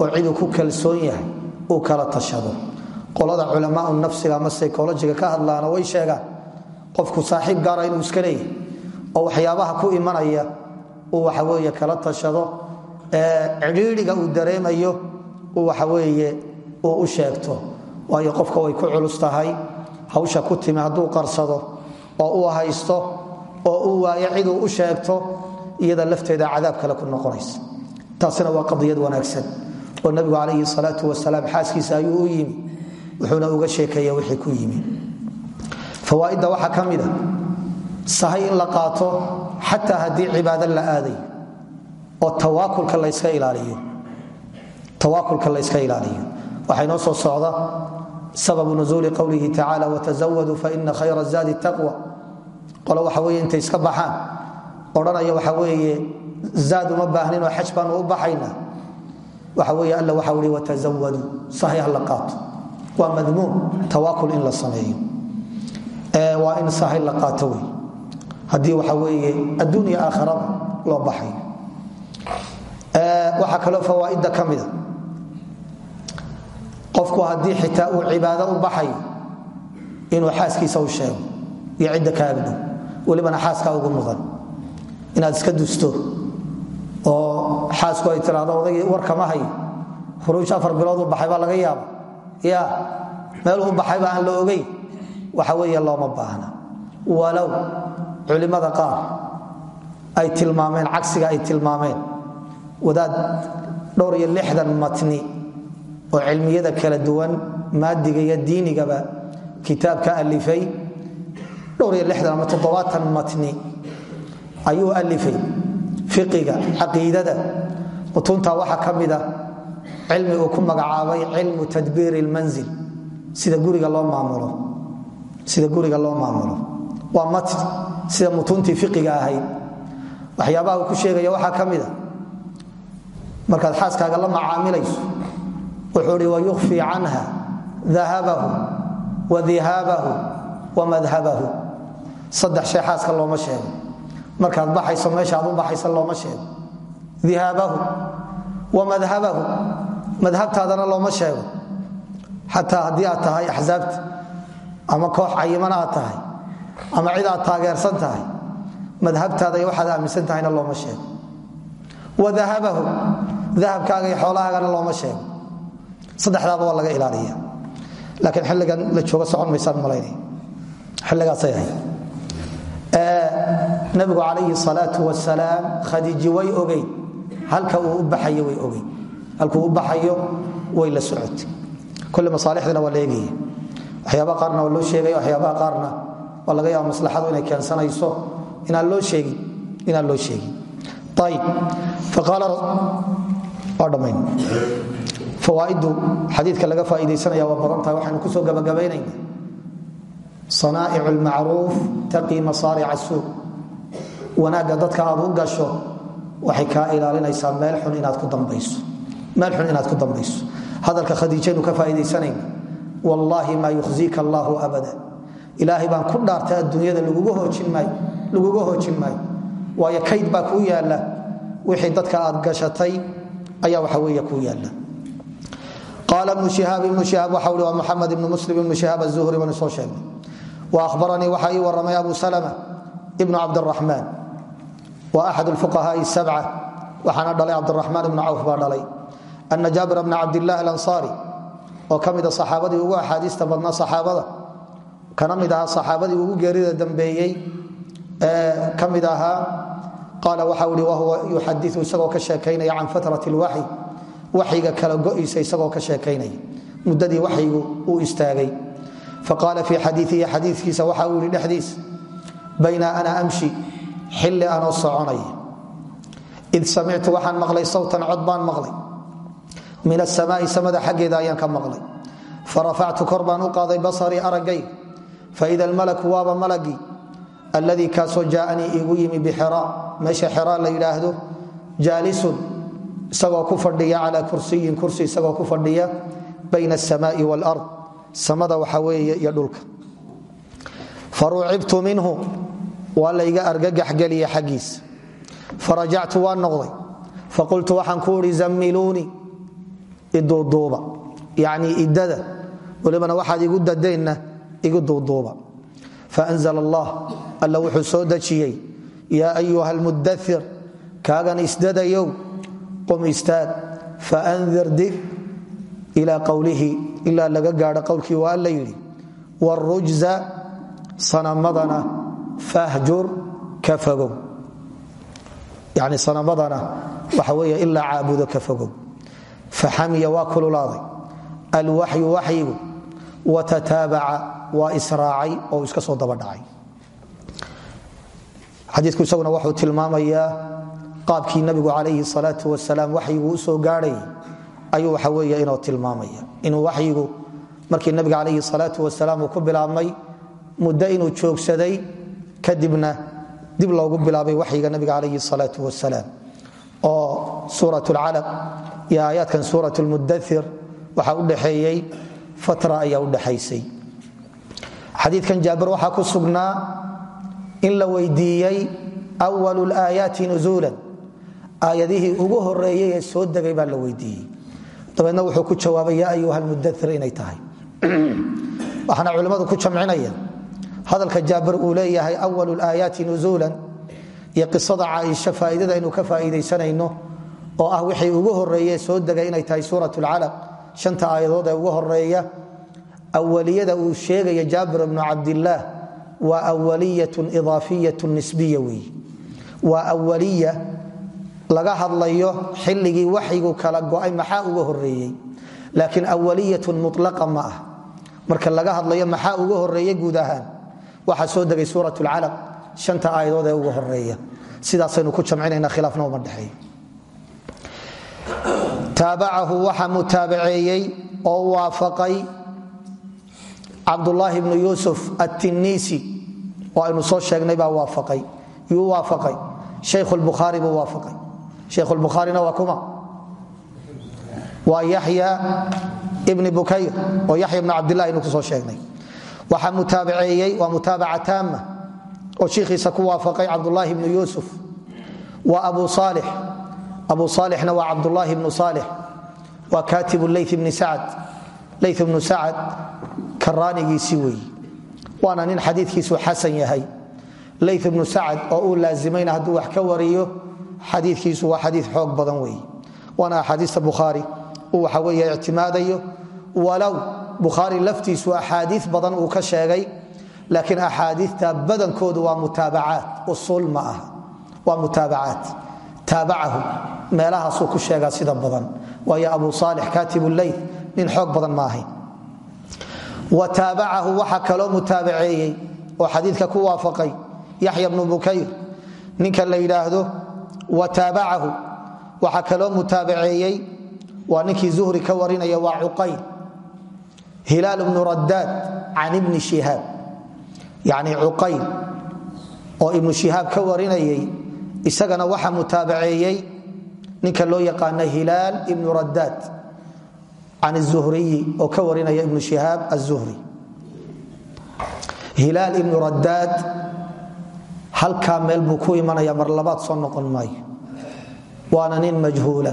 oo ciduu ku kalsoon yahay uu kala tashado. Qolada culamaau nafsiga ama psychologiga ka hadlaana way sheegaan qofku saaxiib gaara inuu iska leeyahay oo waxyaabaha ku imanaya uu waxaweye kala tashado cidhiidhiga uu dareemayo uu waxaweye uu u sheegto. Waayo qofka way ku culus tahay hawsha ku timi hadduu qarsado oo uu haysto oo uu waayo ciduu u sheegto iyada lafteeda cadaab kale ku noqonaysa. Taasina waa qadiyad wanaagsan. Oo nabigu calayhi salaatu wasalaam xaaskiisa ayuu u yimi wuxuuna uga sheekeeya wixii ku yimi. Fawaaidda waxaa ka mida sahay in la qaato xataa haddii cibaado la aaday oo tawaakulka layska ilaaliyo. Waxaa inoo soo socda sababu nuzuuli qowlihi tacaala watazawaduu faina khayra zaadi taqwa. Qolo waxa weye intay iska baxaan. Odhanaya waxa weeye zaad uma baahninoo xaj baanu u baxayna. Waxa weye alla waxa ui watazawaduu sahay ha la qaato. Waa madmuum tawaakul in la sameeyo. Waa in sahay la qaato haddii waxa weeye adduunya aakhiraba loo baxayo waxaa kaloo fawaaidda ka mida qofku haddii xitaa uu cibaado u baxayo inuu xaaskiisa u sheego iyo cidda ka agdhow welibana xaaskaa ugu mudan. Inaad iska dusto oo xaasku ay tiraahdo odaygii warkama hayo khuruuj afar bilood u baxay baa laga yaaba ya meeluu u baxayba aan la ogeyn. Waxa weeye looma baahna. Walow culimmada qaar ay tilmaameen cagsiga ay tilmaameen wadaad dhowr iyo lixdan matni oo cilmiyada kala duwan maadiga iyo diinigaba kitaab ka alifay. Dhowr iyo lixdan ama toddobaatan matni ayuu alifay. Fiqiga caqiidada mutuunta waxaa ka mida cilmi uu ku magacaabay cilmu tadbiiri ilmanzil sida guriga loo maamulo waa matn sida mutuuntii fiqiga ahayd. Waxyaabaha ku sheegaya waxaa ka mida xaaskaaga la macaamilayso wuxuu hi wayukfi canha dahabahu wa dihaabahu wa madhabahu. Saddex shay xaaska looma sheego. Markaad baxayso meesha aad u baxaysa looma sheego. Dihaabahu wa madhabahu. Madhabtaadana looma sheego. Xataa haddii aad tahay axsaabta ama koox cayimana aad tahay ama cid aad taageersan tahay. Madhabtaada iyo waxaad aaminsan tahayna looma sheego wa dahabkaaga iyo xoolahaagana looma sheego saddexdaaba waa laga ilaaliya laakiin xilligan la jooga socon maysaan malaynay xilligaasay ahayd. Nabigu calayhi salaau wasalaam khadiiji way ogeyd halka uu u baxayo way ogeyd halkuu u baxayo way la socotay. Kole masaalixdina waa la eegaya. Waxyaaba qaarna waa loo sheegaya waxyaabaha qaarna waa laga yaaba maslaxadu inay keensanayso. Inaan loo sheegin inaan loo sheegin. Ayib faqaala waa dhammayn. Fawaaiddu laga faa'iidaysanaya waa badan tahay waxaynu ku soo gabagabaynayna sanaa'icu lmacruuf taqii masaarica suu wanaagga dadka aad u gasho waxay kaa ilaalinaysaa meel xun inaad ku dambayso. Meel xun inaad ku dambayso. Hadalka khadiijaynu ka faa'iidaysanayna wallaahi maa yukhziika allaahu abada ilaahay baan ku dhaartay adduunyada laguga hoojin maayo waayo kayd baa kuu yaalla. Wixii dadka aad gashatay ayaa waxa weeye kuu yaalla. Qaala ibnu shihaab ibnu shihaab waxa uhi waa muxamed ibnu muslim ibnu shihaab azuhri banu soo sheegnay. Wa ahbaranii waxaa ii warramay abu salama ibnu cabdiraxmaan wa axad alfuqahaai sabca waxaana dhalay cabdiraxmaan ibnu cawf baa dhalay. Ana jaabir bna cabdillahi alansaari oo ka mida saxaabadii ugu axaadiista badnaa saxaabada kana mid ahaa saxaabadii ugu geerida dambeeyey ee ka mid ahaa qaala waxa ui wahuwa yuxadiu isagoo ka sheekaynaya can fatrat lwaxyi waxyiga kala go'isa isagoo ka sheekaynaya. Muddadii waxyigu uu istaagay. Faqaala fii xadiiihi xadiikiisa waxa uu yihi dhexdiisa bayna ana amshi xilli anoo soconaya. Id samictu waxaan maqlay sawtan cod baan maqlay. Min asamaai samada xaggeeda ayaan ka maqlay. Farafactu kor baan u qaaday basarii araggay faida almalaku waaba malagii alladii kaasoo jaaanii iigu yimi bixira meesha xira la yidhaahdo jaalisun isagoo ku fadhiya calaa kursiyin kursi isagoo ku fadhiya bayna asamaai waalard samada waxa weeye iyo dhulka farucibtu minhu waa layga argagaxgeliya xaggiisa farajactu waan noqday faqultu waxaan ku idhi zammiluunii iduuduuba igu duuduuba. Faanzl allah alla wuxuu soo dejiyey yaa ayuha almudair kaagan isdadayow qum istaag faandir dig ilaa qowlihi ilaa laga gaadho qowlkii waa alla yidhi wrujza sanamadana fahjur ka yani sanamadana waxa weeye ilaa caabudo ka fogow. Faxamiya waa kululaaday watataabaca waa israacay oo iska soo dabadhacay xadiiku isaguna wuxuu tilmaamayaa qaabkii nabigu calayhi salaau wasalaam waxyigu u soo gaadhay ayuu waxa weeye inuu tilmaamaya inuu waxyigu markii nabiga calayhi salaau wasalaam uu ku bilaabmay muddo inuu joogsaday kadibna dib loogu bilaabay waxyiga nabiga calayhi salaau wasalaam oo suurat lcalaq iyo aayaadkan suurat lmudair waxaa u dhaxeeyey fatra ayaa u dhaxaysay. Xadiikan jaabir waxaa ku sugnaa in la weydiiyey walu laayaati nuzuulan aayadihii ugu horeeyey ee soo degay baa la weydiiyey. Dabeedna wuxuu ku jawaabay ya ayuha lmudair inay tahay. Waxaana culimmadu ku jamcinaya hadalka jaabir uu leeyahay awalu laayaati nuzuulan iyo qisada caaisha faa'iidada aynu ka faa'iidaysanayno oo ah wixii ugu horeeye soo degay inay tahay suurat lcalaq shanta aayadood ee ugu horreeya awaliyada uu sheegaya jaabir bnu cabdilaah waa awaliyatun idaafiyatun nisbiya weeye waa awaliya laga hadlayo xilligii waxyigu kala go'ay maxaa uga horeeyey laakiin awaliyatun mulaqa ma ah. Marka laga hadlayo maxaa uga horeeye guud ahaan? Waxaa soo degay suurat lcalaq shanta aayadood ee ugu horreeya sidaasaynu ku jamcinayna khilaafna uma dhexeeyo taabacahu waxaa mutaabaceeyey oo waafaqay cabdulaahi bnu yuusuf attinisi oo aynu soo sheegnay baa waafaay yuu waafaqay. Shaykhu lbukhaari buu waafaqay. Shaykhu lbukhaarina waa kuma. Waa yaxya ibni bukayr oo yaxya ibnu cabdilah aynu ku soo sheegnay. Waxaa mutaabaceeyey waa mutaabaca taama oo shiikhiisa ku waafaqay cabdulaahi ibnu yuusuf. Waa abu saalix abu saalixna waa cabdulaahi ibnu saalix waa bni sacad ley bnu sacad karaanigiisii weeye waana nin xadiikiisu xasan yahay. Ley bnu sacad oo uu laazimayna hadduu wax ka wariyo xadiikiisu waa xadii xoog badan weeye waana axaadiista bukhaari. Uu waxa weeye ictimaadayo walow bukhaari laftiisu axaadii badan uu ka sheegay laakiin axaadiita badankoodu waa mutaabacaat taabacahu meelahaasuu ku sheegaa sida badan. Waayo abu saalix kaatib leyl nin xoog badan ma ahayn. Wa taabacahu waxaa kaloo mutaabaceeyey oo xadiidka ku waafaqay yaxya bnu bukayr. Ninka la yidhaahdo wa taabacahu waxaa kaloo mutaabaceeyey waa ninkii zuhri ka warinaya waa cuqayl. Hilaal bnu radaad can ibni shihaab. Yacni cuqayl oo ibnu shihaab ka warinayay isagana waxaa mutaabaceeyey ninka loo yaqaano hilaal ibnu radaad can zuhriyi oo ka warinaya ibnu shihaab azuhri hilaal ibnu radaad halkaa meel buu ku imanaya mar labaad soo noqon maayo. Waana nin majhuula.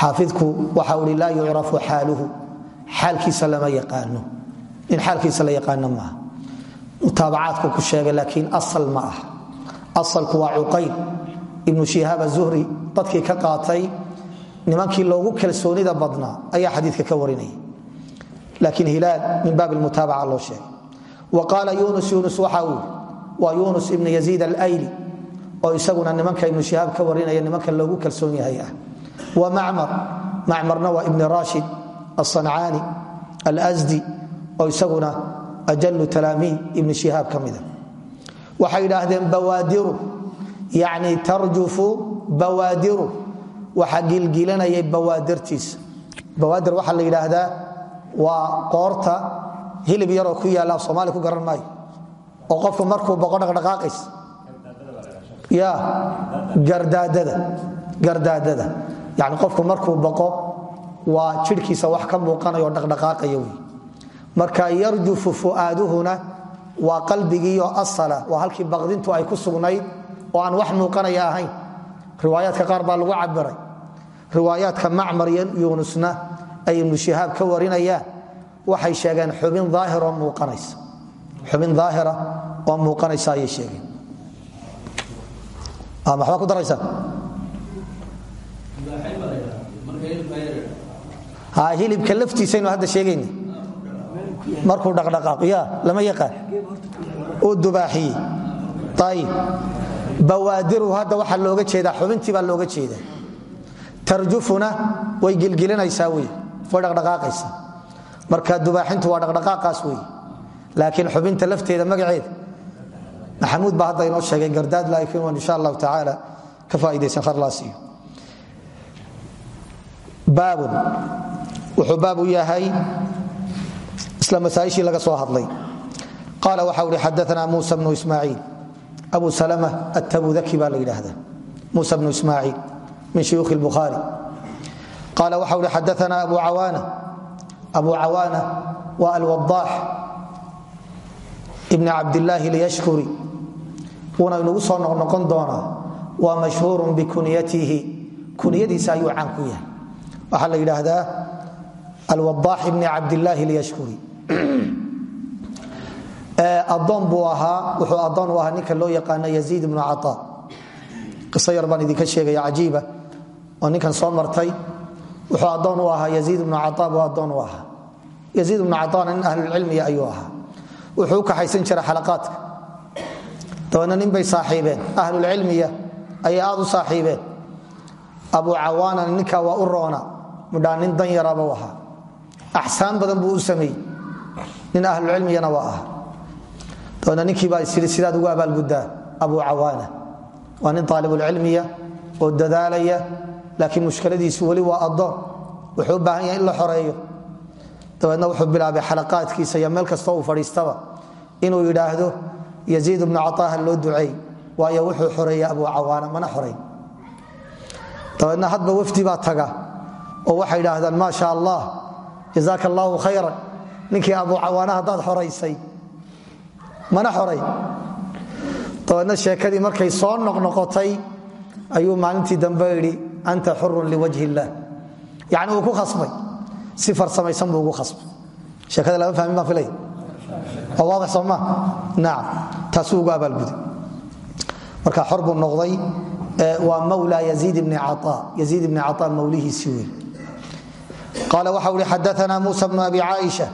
Xaafidku waxa ui laa yucrafu xaaluhu. Xaalkiisa lama yaqaano. Nin xaalkiisa la yaqaano maaha mutaabacaadku ku sheegay laakiin asal ma ah asalku waa cuqayl ibnu shihaab azuhri dadkii ka qaatay nimankii loogu kalsoonida badnaa ayaa xadiidka ka warinaya laakiin hilaal min baab mutaabaca loo sheegay. Wa qaala yunus yunus waxa uu waa yunus ibnu yaziid alayli oo isaguna nimanka ibnu shihaab ka warinaya nimanka loogu kalsoon yahay ah. Wa macmar macmarna waa ibni rashid aلصancaani alsdi oo isaguna ajalu talaamiid ibni shihaab ka mida waxay idhaahdeen bawaadiru yani tarjufu bawaadiru waxa gilgilanayay bawaadirtiisa bawaadir waxaa la yidhaahdaa waa qoorta hilib yaroo ku yaalla af soomaali ku garan maayo oo qofku markuu boqo dhaqdhaqaaqays ya gardaadada yani qofku markuu boqo waa wax ka muuqanaya oo marka yarjufu fu'aaduhuna waa qalbigiiyo asala waa halkii baqdintu ay ku sugnayd oo aan wax muuqanaya ahayn. Riwaayaadka qaar baa lagu cabiray riwaayaadka macmar iyo yuunusna ay ibnu shihaab ka warinayaan waxay sheegeen xubin aahir oo muuqanaysa. Ayay sheegeen. Maxbaa ku daraysa? Hilibka laftiisaynu hadda sheegayna. Markuu dhaqdhaqaaqo ya lama yaqaan. Uu dubaaxiyey ayib bawaadiru hadda waxaa looga jeedaa xubintii baa looga jeeda. Tarjufuna way gilgilinaysaa wey way dhaqdhaqaaqaysaa. Marka dubaaxintu waa dhaqdhaqaaqaas wey laakiin xubinta lafteeda magaceeda maxamuud baa hadda inoo sheegay gardaad laakiin waan insha allahu tacaala ka faa'idaysan kharlaasiyo baabun wuxuu baabu yahay isla masaaishii laga soo hadlay. Qaala waxa uhi xadaana muusa bnu ismaaciil abu salama attabudaki baa la yidhaahda muusa bnu ismaaciil min shuyuukhi lbukhaari qaala waxa uhi xadaana abu cawaana. Abu cawaana waa alwadaax ibni cabdillaahi lyashkuri wuuna inugu soo noqnoqon doonaa waa mashhuurun bikunyatihi kunyadiisa ayuu caan ku yahay. Waxaa la yidhaahdaa alwadaax ibni cabdillaahi lyashkuri adoon buu ahaa wuxuu adoon u ahaa ninka loo yaqaano yaziid ibnu caa qiso yar baan idinka sheegaya cajiiba oo ninkan soo martay wuxuu adoon u ahaa yaziid ibnu caa buu adoon u ahaa. Yaziid ibnu caana nin ahlulcilmiya ayuu ahaa. Wuxuu u kaxaysan jiray xalaqaadka. Dabeedna nin bay saaxiibeen ahlulcilmiya ayay aad u saaxiibeen. Abu cawaana ninkaa waa u roona mudhaa dan yaraba u ahaa. Badan buu u sameeyey. Nin ahlucilmiyana waa ah dabeedna ninkii baa is yidhi sidaad ugu abaalguddaa abu cawaana. Waa nin aalibulcilmiya oo dadaalaya laakiin mushkiladiisu weli waa adoon wuxuu u baahan yahay in la xoreeyo. Dabeedna wuxuu bilaabay xalaqaadkiisa iyo meel kastoo uu fadhiistaba inuu yidhaahdo yaziid ibnu cataaha loo duceey waayo wuxuu xoreeyey abu cawaana mana xorayn dabeedna hadba wafdi baa taga oo waxay idhaahdaan maa sha allah jazaaka khayran. Ninkii abu cawaana haddaad xoraysay mana xoray? Dabeedna sheekadii markay soo noqnoqotay ayuu maalintii dambe idhi anta xurun liwajhi illaah yacni uu ku khasbay. Si farsamaysan buu ugu khasbay. Sheekada lama fahmin baan filaya waa waadax soo maa nacam taasuu marka xor noqday waa mawla yaziid bni caa yaziid bni caa mawlihiisi wey qaala waxa uhi xadaana musa bnu abi caaisha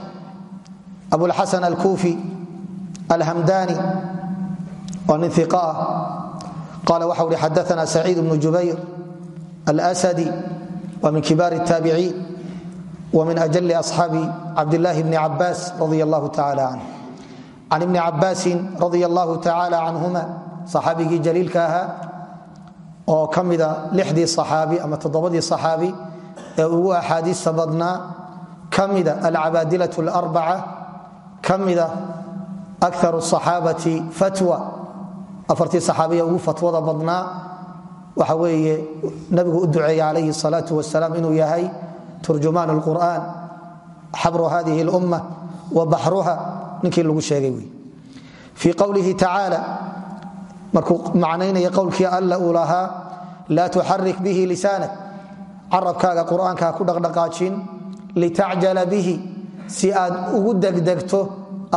abulxasan alkuufi alhamdani waa nin iq ah qaala waxa uhi xadaana saciid bnu jubayr alsadi wa min kibaar الtaabiciin wa min ajali asxaabi cabdillaahi bni cabaas radi allahu tacala canh can ibni cabaasin radi allahu tacala canhuma saxaabigii jaliilka ahaa oo ka mida lixdii saxaabi ama toddobadii saxaabi ee ugu axaadiista badnaa ka mida alcabaadilaة اlarbaca ka mida akar الصaxaabati fatwa afartii saxaabiya ugu fatwada badnaa waxa weeye nabigu u duceeyey calayhi الsalaaة wasalaam inuu yahay turjumaan اlqur'an xabru hadihi اlumma wa baxruha ninkii lagu sheegay wey fii qowlihi tacaala markuu macnaynaya qowlkii alla uu lahaa laa tuxarik bihi lisaanak carabkaaga qur'aanka ha ku dhaqdhaqaajin litacjala bihi si aad ugu degdegto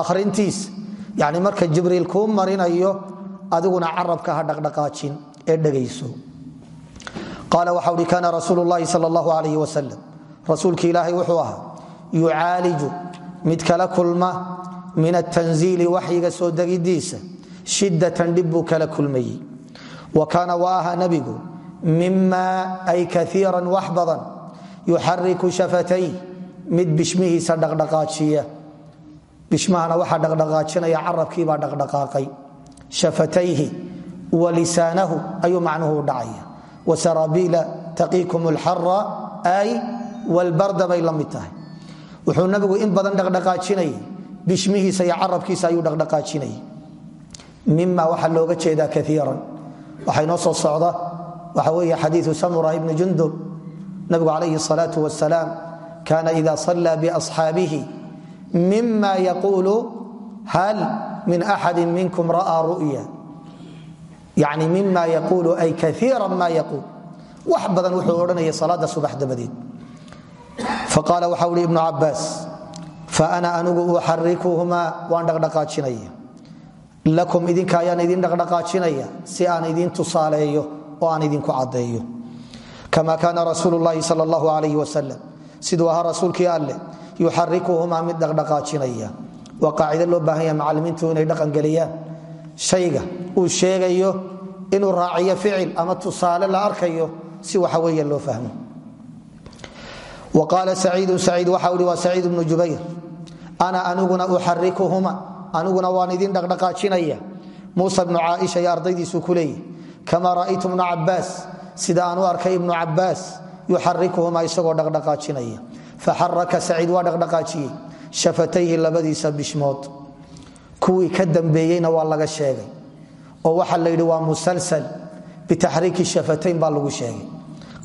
akhrintiis yani marka jibriil kuu marinayo adiguna carabka ha dhaqdhaqaajin ee dhegayso qaala waxa uhi kaana rasuulu llahi sal allahu alayh wasalam ilaahay wuxuu ahaa yucaaliju mid kala kulma min atanziili waxyiga soo degidiisa shiddatan dhib kala kulmayey. Wa kaana wa ahaa nabigu mima ay kaiiran wax badan yuxariku shafatay mid bishmihiisa dhaqdhaqaajiya bishmahana waxaa dhaqdhaqaajinaya carabkiibaa dhaqdhaqaaqay. Shafatayhi wa lisaanahu ayuu macnuhu u dhacaya. Wasarabiila taqiikum lxara ay walbarda bay la wuxuu nabigu in badan dhaqdhaqaajinayay. Bishmihiisa iyo carabkiisa ayuu dhaqdhaqaajinayay. Mima waxaa looga jeedaa kaiiran waxaa inoo soo socda waxa weeye xadiiu samura ibni jundub. Nabigu calayhi salaau wasalaam kaana ida sallaa biasxaabihi mima yaquulu hal min axadi minkum ra'aa ru'ya? Yani mima yaquulu ay kaiira ma yaquul wax wuxuu odhanaya salaada subax dabadeed. Faqaala waxa uhi ibnu cabaas faana anigu uxarikuhumaa waan dhaqdhaqaajinaya. Lakum idinka ayaan idin dhaqdhaqaajinaya si aan idin tusaaleeyo oo aan idinku caddeeyo. Kama kaana rasuulu llahi sal allahu alayh wasalam siduu rasuulkii alleh yuxarikuhumaa mid dhaqdhaqaajinaya. Waa qaacido loo baahan yaha macalimiintu inay dhaqangeliyaan shayga uu sheegayo inuu raaciyo ficil ama tusaale la arkayo si waxa weeye loo fahmo. Wa qaala saciidun saciid waxa uhi waa saciid bnu jubayr ana aniguna uxarikuhuma aniguna waan idin dhaqdhaqaajinaya. Muusa bnu caaisha iyo ardaydiisuu ku leeyahy kama ra'aytu bnu sida aan arkay ibnu cabaas yuxarikuhuma isagoo dhaqdhaqaajinaya faxaraka saciid waa dhaqdhaqaajiyey shafatayhi labadiisa bishmood kuwii ka dambeeyeyna waa laga sheegay oo waxa la yidhi waa musalsal bitaxriiki shafatayn baa lagu sheegay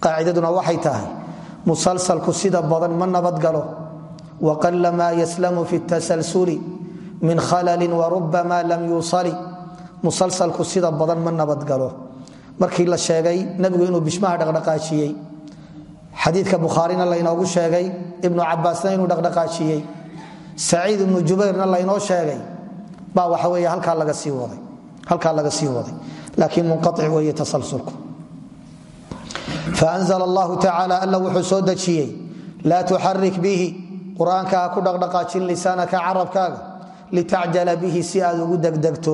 qaacidaduna waxay tahay musalsalku sida badan ma nabadgalo waqala maa yaslamu fi tasalsuli min khalalin warubama lam yuusali musalsalku sida badan ma nabadgalo markii la sheegay nabigu inuu bishmaha dhaqdhaqaajiyey xadiidka bukhaarina laynoogu sheegay ibnu cabaasna inuu dhaqdhaqaajiyey saciid ibnu jubayrna laynoo sheegay. Baa waxa wey halkaa laga sii waday laakiin munqaic weeye tasalsulku. Faanzl allahu tacaala alla wuxuu soo dejiyey laa tuxarik bihi qur'aanka ha ku dhaqdhaqaajin lisaanaka carabkaaga litacjala bihi si aad ugu degdegto.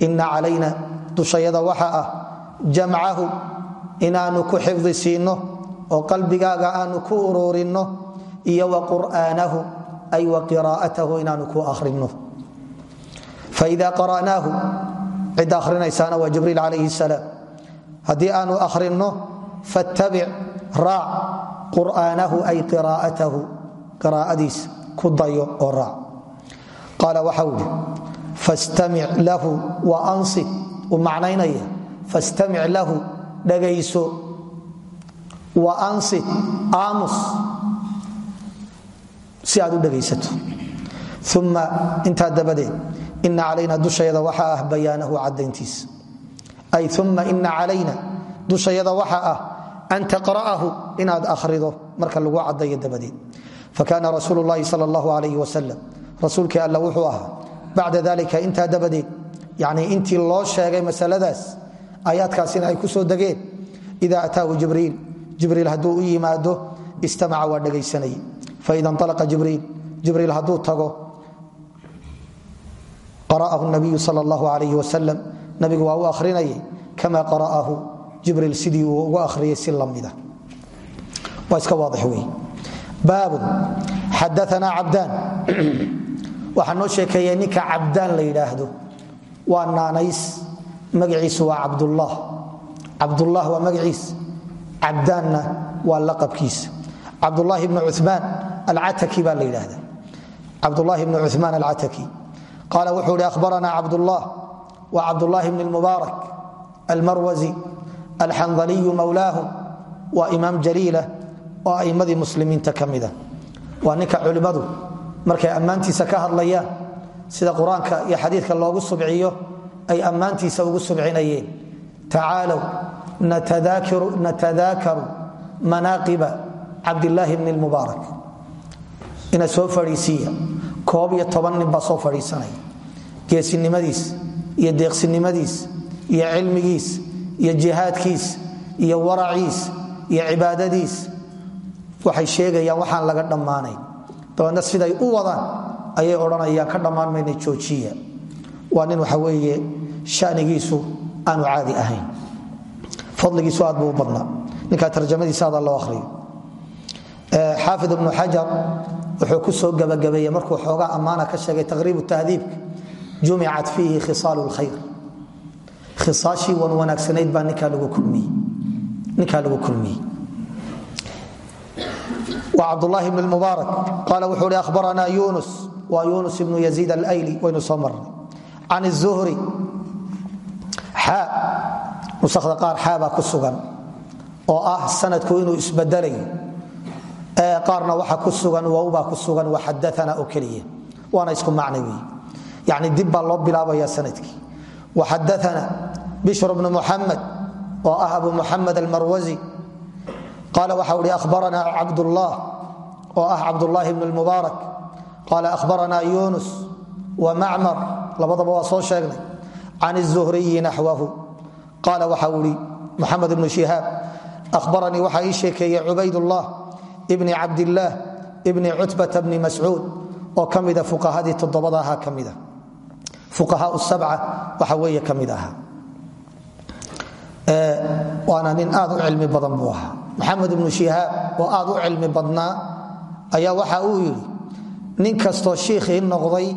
Ina calayna dushayada waxa ah jamcahu inaanu ku oo qalbigaaga aanu ku ururinno iyo wa qur'aanahu ay wa qiraa'atahu inaanu ku ahrino faida qara'naahu cidda akhrinaysaana waa jibriil calayhi salaam. Haddii aanu akhrinno fattabic raac qur'aanahu ay qiraa'atahu qiraa'adiisa ku dayo oo raac. Qaala waxau idhi fastamic lahu wa ansit uu macnaynaya fastamic lahu dhagayso wa ansit aamus si aad u dhagaysato uma intaa dabadeed ina calayna dushayada waxa ah bayaanahu cadayntiisa ay uma ina calayna dushayada waxa ah an taqra'ahu inaad ahrido marka lagu cadayo dabadeed. Fakana rasuul اllahi sal اllahu alayh wasalam rasuulkii alla wuxuu ahaa bacda dalika intaa dabadeed yani intii loo sheegay masaladaas aayaadkaasina ay ku soo degeen ida ataahu jibriil jibriil hadduu u yimaado istamaca waa dhegaysanayay faida nalaqa jibriil jibriil hadduu tago qara'ahu nabiyu sal allahu alayh wasalam nabigu waa u kama qara'ahu. Jibriil sidii uu ugu akhriyay si lamida. Waa iska waadix wey baabun xadaanaa cabdaan. Waxaa noo sheekeeya ninka cabdaan la naanays. Magaciisu waa cabdullah. Cabdullah waa magaciis cabdaanna waa laqabkiisa cabdulahi bnu cumaan alcataki baa la yidhaahda cabdulahi bnu cumaan alcataki qaala wuxuu hi ahbaranaa cabdullah wa cabdulahi bn mubaarak almarwazi alxandaliyu mowlaahum waa imaam jaliila oo aimmadii muslimiinta ka mida. Waa ninka culimmadu markay ammaantiisa ka hadlayaan sida qur'aanka iyo xadiidka loogu subciyo ay ammaantiisa ugu subcinayeen. Tacaalow natadaakaru manaaqiba cabdilaahi bni mubaarak ina soo fadhiisiiya koob iyo toban nin baa soo fadhiisanaya geesinimadiis iyo deeqsinimadiis iyo cilmigiis iyo jihaadkiis iyo waraciis iyo cibaadadiis waxay sheegayaan waxaan laga dhammaanayn dabeedna siday u wadaan ayay odhanayaan ka dhammaan joojiya waa nin waxa weeye shanigiisu aanu caadi ahayn fadligiisu aad buu u badnaa. Ninkaa tarjamadiisa adaa loo ahriyo xaafid ibnu xajar wuxuu ku soo gabagabeeyey markuu xoogaa ammaana ka sheegay taqriibu tahdiibka jumicat fiihi khisaalu lkhayr khisaashii wan wanaagsanayd baa ninkaa lagu kulmiyey. Wcabdulahi bn mubaarak qaala wuxuu hi ahbaranaa yunus waa yunus ibnu yaziid alayli waynu soo marnay. Can zuhri xaa nusakda qaar xaa baa ku sugan oo ah sanadku inuu isbedelayo qaarna waxa ku sugan wowbaa ku sugan waxadaana oo keliya. Waana isku macna wey yani dib baa loo bilaabaya sannadkii. Bishr bnu muxamed oo ah abu muxamed almarwazi. Qaala waxa hi ahbaranaa cabdullah oo ah cabdulahi bn mubaarak qaala ahbaranaa yunus wa macmar labadaba waa soo sheegnay. Can الzuhriyi naxwahu qaala waxa uu hi muxamed ibnu shihaab ahbaranii waxaa ii sheekeeyey cubaydullah bni cabdillaah bni cutbata bni mascuud oo ka mida fuqahadii toddobada ahaa ka mida fuqahaa sabca waxa weeye ka mid ahaa. Waana nin aad u cilmi badan buu ahaa. Oo aad u cilmi badnaa ayaa noqday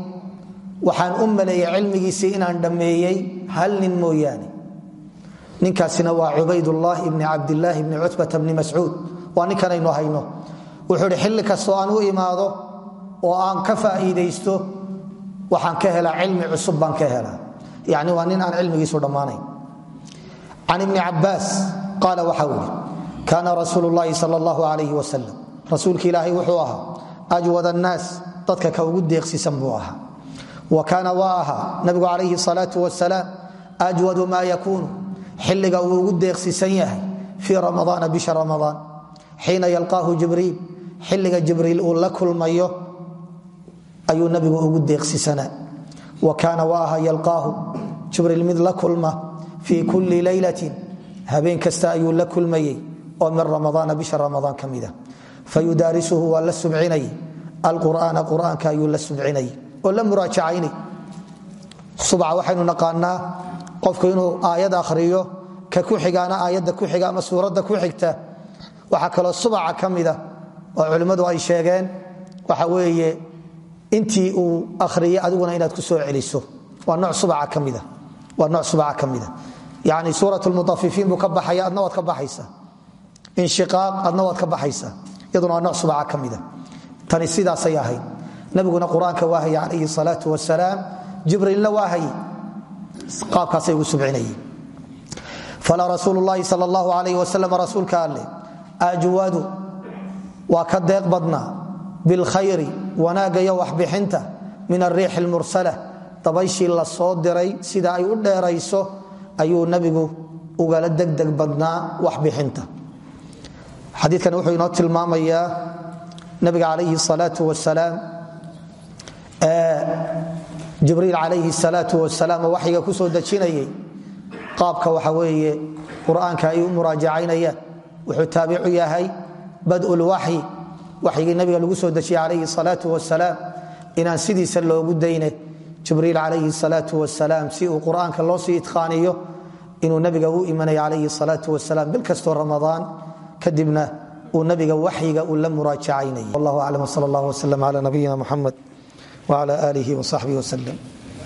waxaan u maleeyey cilmigiisii inaan dhammeeyey hal nin mooyaane ninkaasina waa cubaydullah ibni cabdilaahi bni cutbata bni mascuud. Waa ninkanaynu hayno. Wuxuu xilli kastoo aan u imaado oo aan ka faa'iidaysto waxaan ka helaa cilmi cusub baan ka helaa. Yani waa nin aan cilmigiisu dhammaanayn. Can ibni cabaas qaala waxau ihi kaana rasuulu llaahi sal allahu alayh wasalam rasuulka wuxuu ahaa ajwad annaas dadka ka ugu deeqsisan buu ahaa. Wa kaana waa ahaa nabigu calayhi salaau wasalaam ajwadu maa yakuunu xilliga uu ugu deeqsisan yahay fii ramadaana bisha ramadaan xiina yalqaahu jibriil xilliga jibriil uu la kulmayo ayuu nabigu ugu deeqsisanaa wa kaana waa ahaa yalqaahu jibriil mid la kulma fii kulli laylatin habeen kasta ayuu la kulmayey oo min ramadaana bisha ramadaan ka mida fayudaarisuhu waa la subcinay. Alqur'aana qur'aanka ayuu la subcinay. Oo la muraajacaynay. Subca waxaynu naqaanaa qofku inuu aayad akhriyo ka ku xigaana aayadda ku xiga ama suuradda ku xigta waxaa kaloo subaca ka oo culimmadu ay sheegeen waxa weeye intii uu akhriyey adiguna inaad ku soo celiso. Waa nooc subaca ka waa nooc subaca ka mida. Yani suurat lmutafifiin buu ka ka baxaysa. Inshiqaaq adna ka baxaysa. Iyaduna nooc subaca ka mida. Tani sidaasay nabiguna qur'aanka waa hayay calayhi salaau wasalaam jibriilna qaabkaasay ugu subcinayeen fala rasuul llahi sal allahu alayh rasuulka alle ajwadu waa ka deeq badnaa. Bilkhayri wanaagga iyo waxbixinta min ariixi lmursala dabayshii la soo diray sida ay u dheerayso ayuu nabigu ugala degdeg badnaa waxbixinta. Xadiikani wuxuu inoo tilmaamayaa nabiga calayhi salaau wasalaam jibriil calayhi salaau wasalaam oo ku soo dejinayay. Qaabka waxa weeye qur'aanka ay u muraajacaynayaan wuxuu taabicu yahay badulwaxyi waxyigii nabiga lagu soo dejiyey calayhi salaau wasalaam inaan sidiisa loogu dayne jibriil calayhi salaau wasalaam si uu qur'aanka loo sii idqaaniyo inuu nabiga u imanay calayhi salaau wasalaam bil kastoo ramadaan kadibna uu nabiga waxyiga uu la muraajacaynaya wallah aclam sal allah wslm cala nabiyina muxamed wcala aalihi wsaxbihi wslem